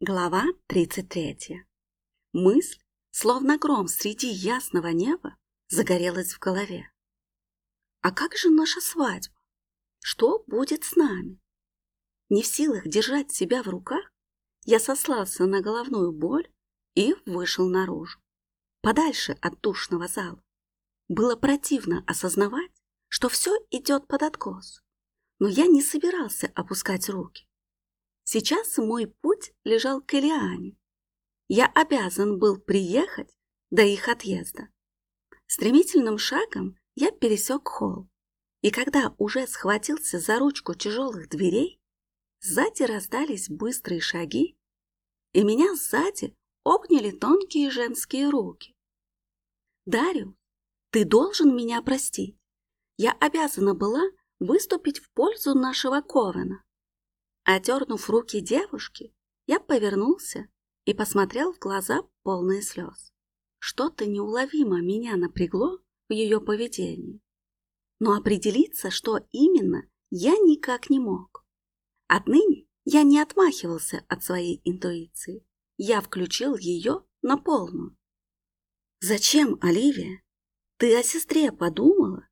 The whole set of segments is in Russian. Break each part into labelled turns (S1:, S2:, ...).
S1: Глава 33. Мысль, словно гром среди ясного неба, загорелась в голове. А как же наша свадьба? Что будет с нами? Не в силах держать себя в руках, я сослался на головную боль и вышел наружу, подальше от душного зала. Было противно осознавать, что все идет под откос, но я не собирался опускать руки. Сейчас мой путь лежал к Элиане. Я обязан был приехать до их отъезда. Стремительным шагом я пересек холл, и когда уже схватился за ручку тяжелых дверей, сзади раздались быстрые шаги, и меня сзади обняли тонкие женские руки. «Дариус, ты должен меня простить. Я обязана была выступить в пользу нашего Ковена. Одернув руки девушки, я повернулся и посмотрел в глаза полные слез. Что-то неуловимо меня напрягло в ее поведении. Но определиться, что именно, я никак не мог. Отныне я не отмахивался от своей интуиции. Я включил ее на полную. «Зачем, Оливия? Ты о сестре подумала?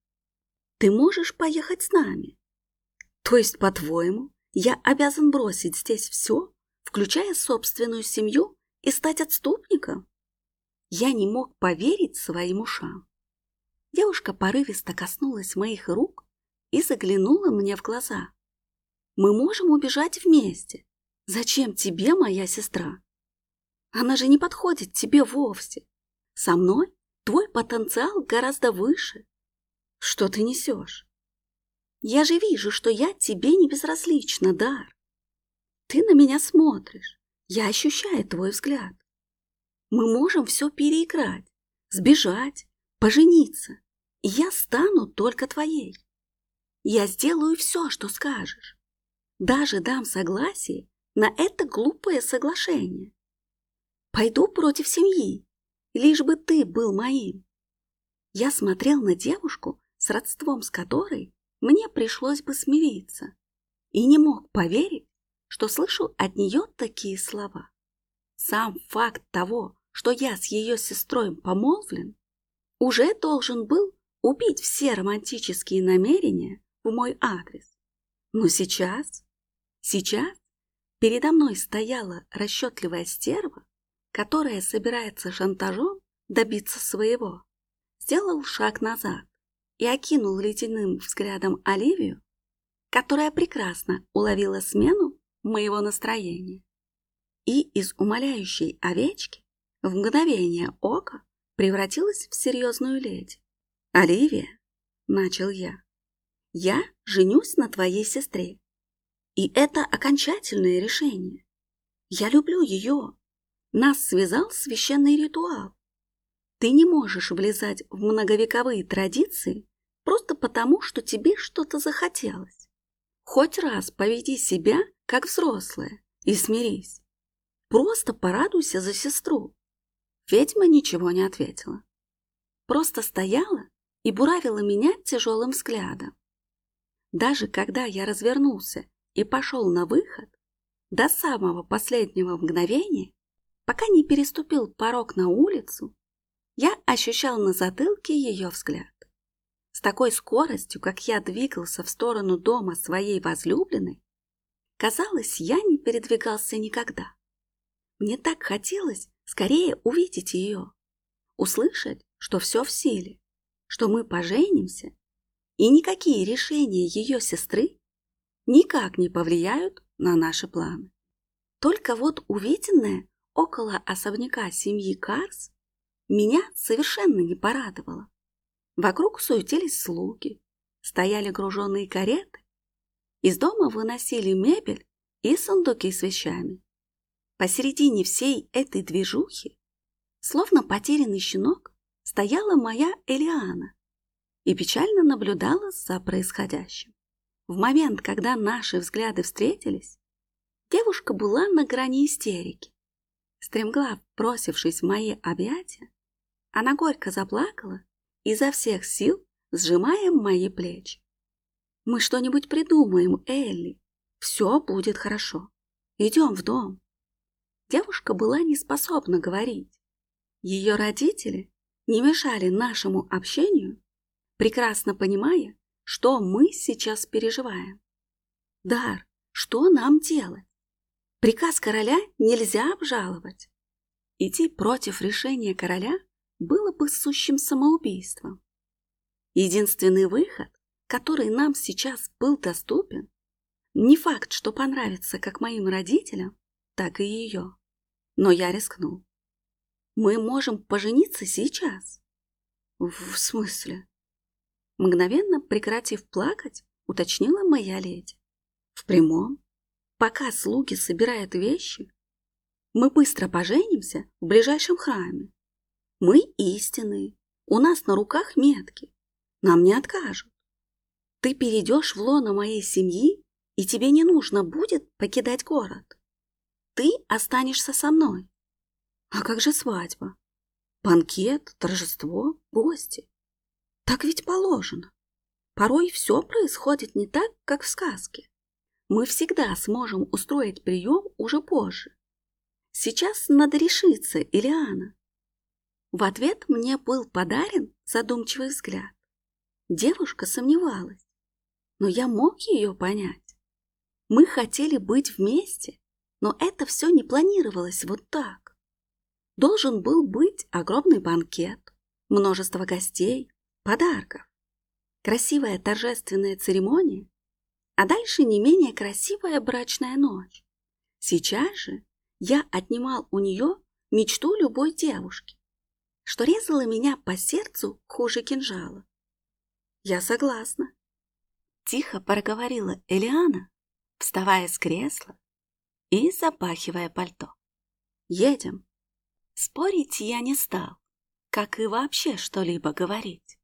S1: Ты можешь поехать с нами. То есть, по-твоему, я обязан бросить здесь все, включая собственную семью, и стать отступником? Я не мог поверить своим ушам. Девушка порывисто коснулась моих рук и заглянула мне в глаза. «Мы можем убежать вместе. Зачем тебе моя сестра? Она же не подходит тебе вовсе. Со мной твой потенциал гораздо выше. Что ты несешь? Я же вижу, что я тебе не безразлична, Дар. Ты на меня смотришь, я ощущаю твой взгляд. Мы можем все переиграть, сбежать, пожениться, я стану только твоей. Я сделаю все, что скажешь. Даже дам согласие на это глупое соглашение. Пойду против семьи, лишь бы ты был моим. Я смотрел на девушку, с родством с которой мне пришлось бы смириться. И не мог поверить, что слышу от нее такие слова. Сам факт того, что я с ее сестрой помолвлен, уже должен был убить все романтические намерения в мой адрес. Но сейчас, сейчас передо мной стояла расчетливая стерва, которая собирается шантажом добиться своего. Сделал шаг назад, и окинул ледяным взглядом Оливию, которая прекрасно уловила смену моего настроения. И из умоляющей овечки в мгновение ока превратилась в серьезную леди. «Оливия», — начал я, — «я женюсь на твоей сестре. И это окончательное решение. Я люблю ее. Нас связал священный ритуал. Ты не можешь влезать в многовековые традиции просто потому, что тебе что-то захотелось. Хоть раз поведи себя, как взрослая, и смирись. Просто порадуйся за сестру. Ведьма ничего не ответила. Просто стояла и буравила меня тяжелым взглядом. Даже когда я развернулся и пошел на выход, до самого последнего мгновения, пока не переступил порог на улицу, я ощущал на затылке ее взгляд. С такой скоростью, как я двигался в сторону дома своей возлюбленной, казалось, я не передвигался никогда. Мне так хотелось скорее увидеть ее, услышать, что все в силе, что мы поженимся, и никакие решения ее сестры никак не повлияют на наши планы. Только вот увиденное около особняка семьи Карс меня совершенно не порадовало. Вокруг суетились слуги, стояли груженные кареты. Из дома выносили мебель и сундуки с вещами. Посередине всей этой движухи, словно потерянный щенок, стояла моя Элиана и печально наблюдала за происходящим. В момент, когда наши взгляды встретились, девушка была на грани истерики. Стремглав, бросившись в мои объятия, она горько заплакала, изо всех сил сжимая мои плечи. «Мы что-нибудь придумаем, Элли. Все будет хорошо. Идем в дом». девушка была не способна говорить. Ее родители не мешали нашему общению, прекрасно понимая, что мы сейчас переживаем. Дар, что нам делать? Приказ короля нельзя обжаловать. Идти против решения короля было бы сущим самоубийством. Единственный выход, который нам сейчас был доступен, не факт, что понравится как моим родителям, так и ее. Но я рискнул. Мы можем пожениться сейчас. В смысле? Мгновенно прекратив плакать, уточнила моя леди. В прямом. Пока слуги собирают вещи, мы быстро поженимся в ближайшем храме. Мы истинные, у нас на руках метки, нам не откажут. Ты перейдешь в лоно моей семьи, и тебе не нужно будет покидать город. Ты останешься со мной. А как же свадьба? Банкет, торжество, гости. Так ведь положено. Порой все происходит не так, как в сказке. Мы всегда сможем устроить прием уже позже. Сейчас надо решиться, Илиана. В ответ мне был подарен задумчивый взгляд. Девушка сомневалась, но я мог ее понять. Мы хотели быть вместе, но это все не планировалось вот так. Должен был быть огромный банкет, множество гостей, подарков, красивая торжественная церемония, а дальше не менее красивая брачная ночь. Сейчас же я отнимал у нее мечту любой девушки, что резало меня по сердцу хуже кинжала. Я согласна. Тихо проговорила Элиана, вставая с кресла и запахивая пальто. Едем. Спорить я не стал, как и вообще что-либо говорить.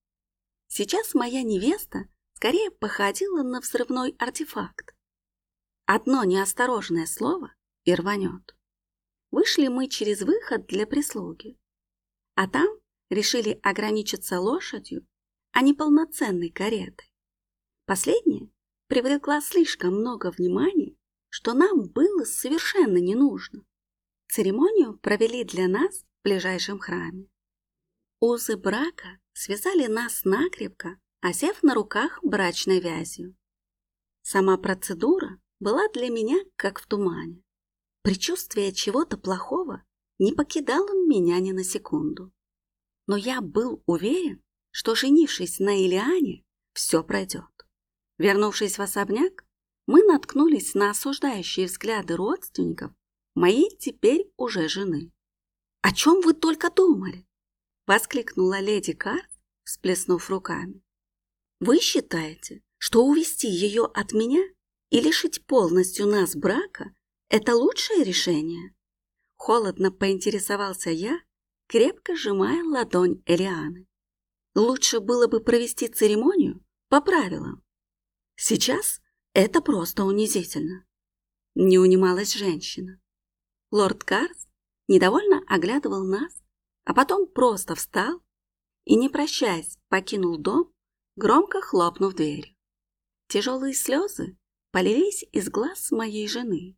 S1: Сейчас моя невеста скорее походила на взрывной артефакт. Одно неосторожное слово и рванет. Вышли мы через выход для прислуги. А там решили ограничиться лошадью, а не полноценной каретой. Последняя привлекла слишком много внимания, что нам было совершенно не нужно. Церемонию провели для нас в ближайшем храме. Узы брака связали нас накрепко, осев на руках брачной вязью. Сама процедура была для меня как в тумане. Предчувствие чего-то плохого не покидало меня ни на секунду. Но я был уверен, что, женившись на Илиане, все пройдет. Вернувшись в особняк, мы наткнулись на осуждающие взгляды родственников моей теперь уже жены. «О чем вы только думали?» — воскликнула леди Карт, всплеснув руками. «Вы считаете, что увести ее от меня и лишить полностью нас брака это лучшее решение? Холодно поинтересовался я, крепко сжимая ладонь Элианы. Лучше было бы провести церемонию по правилам. Сейчас это просто унизительно. Не унималась женщина. Лорд Карс недовольно оглядывал нас, а потом просто встал и, не прощаясь, покинул дом, громко хлопнув дверью. Тяжелые слезы полились из глаз моей жены.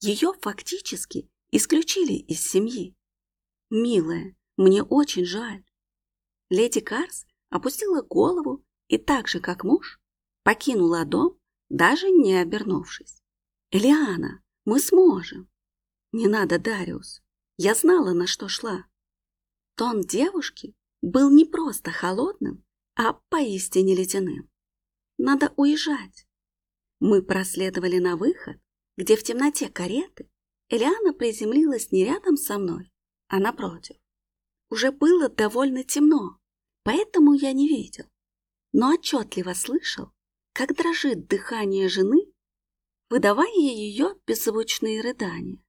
S1: Ее фактически исключили из семьи. Милая, мне очень жаль. Леди Карс опустила голову и так же, как муж, покинула дом, даже не обернувшись. «Элиана, мы сможем!» «Не надо, Дариус, я знала, на что шла». Тон девушки был не просто холодным, а поистине ледяным. «Надо уезжать». Мы проследовали на выход, где в темноте кареты Элиана приземлилась не рядом со мной, а напротив. Уже было довольно темно, поэтому я не видел, но отчетливо слышал, как дрожит дыхание жены, выдавая ее беззвучные рыдания.